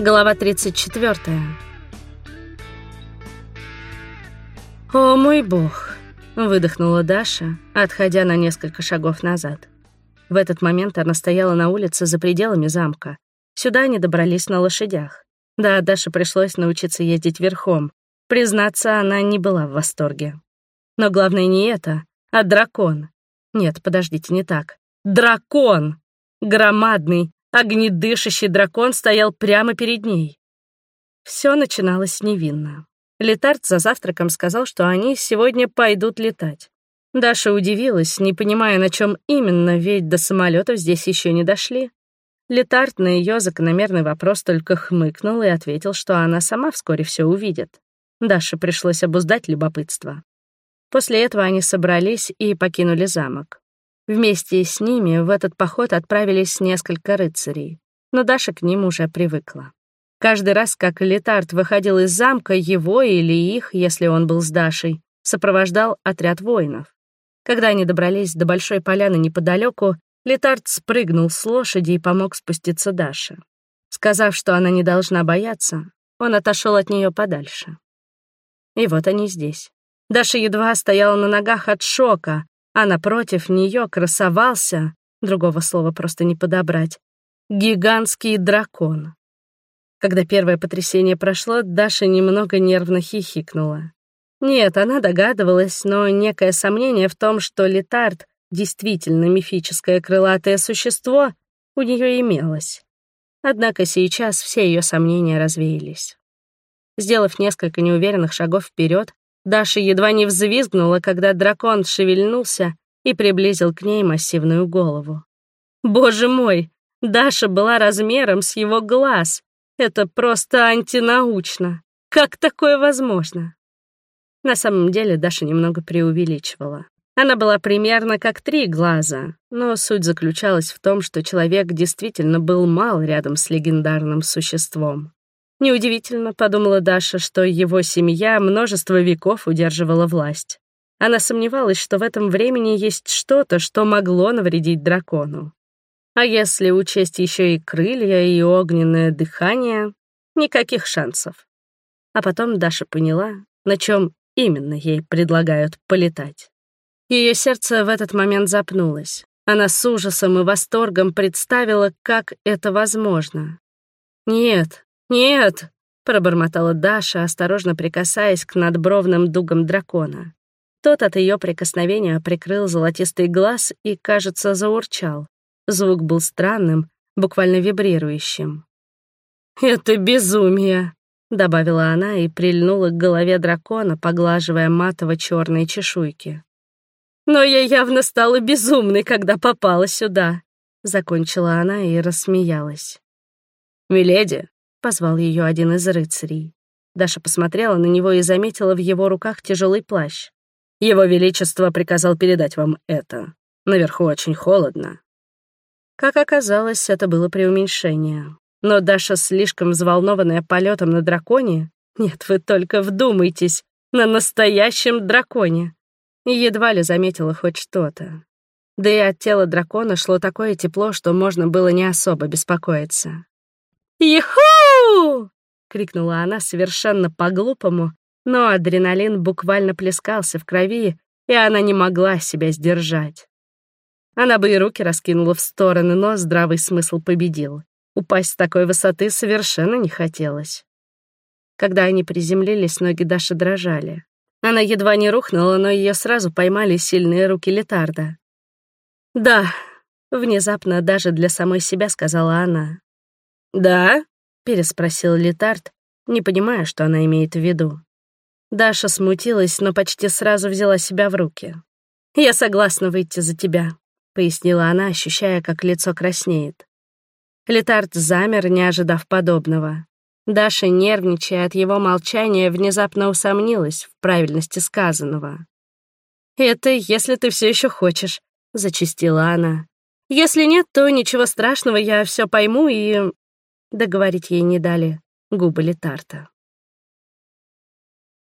Глава 34. «О мой бог!» — выдохнула Даша, отходя на несколько шагов назад. В этот момент она стояла на улице за пределами замка. Сюда они добрались на лошадях. Да, Даше пришлось научиться ездить верхом. Признаться, она не была в восторге. Но главное не это, а дракон. Нет, подождите, не так. Дракон! Громадный, Огнедышащий дракон стоял прямо перед ней. Все начиналось невинно. Летард за завтраком сказал, что они сегодня пойдут летать. Даша удивилась, не понимая, на чем именно, ведь до самолетов здесь еще не дошли. Летард на ее закономерный вопрос только хмыкнул и ответил, что она сама вскоре все увидит. Даше пришлось обуздать любопытство. После этого они собрались и покинули замок. Вместе с ними в этот поход отправились несколько рыцарей, но Даша к ним уже привыкла. Каждый раз, как Летард выходил из замка, его или их, если он был с Дашей, сопровождал отряд воинов. Когда они добрались до большой поляны неподалеку, Летард спрыгнул с лошади и помог спуститься Даше. Сказав, что она не должна бояться, он отошел от нее подальше. И вот они здесь. Даша едва стояла на ногах от шока, а напротив нее красовался, другого слова просто не подобрать, гигантский дракон. Когда первое потрясение прошло, Даша немного нервно хихикнула. Нет, она догадывалась, но некое сомнение в том, что Летард действительно мифическое крылатое существо, у нее имелось. Однако сейчас все ее сомнения развеялись. Сделав несколько неуверенных шагов вперед, Даша едва не взвизгнула, когда дракон шевельнулся и приблизил к ней массивную голову. Боже мой, Даша была размером с его глаз. Это просто антинаучно. Как такое возможно? На самом деле Даша немного преувеличивала. Она была примерно как три глаза, но суть заключалась в том, что человек действительно был мал рядом с легендарным существом. Неудивительно, подумала Даша, что его семья множество веков удерживала власть. Она сомневалась, что в этом времени есть что-то, что могло навредить дракону. А если учесть еще и крылья, и огненное дыхание, никаких шансов. А потом Даша поняла, на чем именно ей предлагают полетать. Ее сердце в этот момент запнулось. Она с ужасом и восторгом представила, как это возможно. Нет, «Нет», — пробормотала Даша, осторожно прикасаясь к надбровным дугам дракона. Тот от ее прикосновения прикрыл золотистый глаз и, кажется, заурчал. Звук был странным, буквально вибрирующим. «Это безумие», — добавила она и прильнула к голове дракона, поглаживая матово-черные чешуйки. «Но я явно стала безумной, когда попала сюда», — закончила она и рассмеялась. «Миледи, — позвал ее один из рыцарей. Даша посмотрела на него и заметила в его руках тяжелый плащ. «Его Величество приказал передать вам это. Наверху очень холодно». Как оказалось, это было преуменьшение. Но Даша, слишком взволнованная полетом на драконе, нет, вы только вдумайтесь, на настоящем драконе, едва ли заметила хоть что-то. Да и от тела дракона шло такое тепло, что можно было не особо беспокоиться. «Иху!» — крикнула она совершенно по-глупому, но адреналин буквально плескался в крови, и она не могла себя сдержать. Она бы и руки раскинула в стороны, но здравый смысл победил. Упасть с такой высоты совершенно не хотелось. Когда они приземлились, ноги Даши дрожали. Она едва не рухнула, но ее сразу поймали сильные руки Летарда. «Да», — внезапно даже для самой себя сказала она. «Да?» — переспросил Летард, не понимая, что она имеет в виду. Даша смутилась, но почти сразу взяла себя в руки. «Я согласна выйти за тебя», — пояснила она, ощущая, как лицо краснеет. Летард замер, не ожидав подобного. Даша, нервничая от его молчания, внезапно усомнилась в правильности сказанного. «Это если ты все еще хочешь», — зачастила она. «Если нет, то ничего страшного, я все пойму и Договорить ей не дали губы Летарта.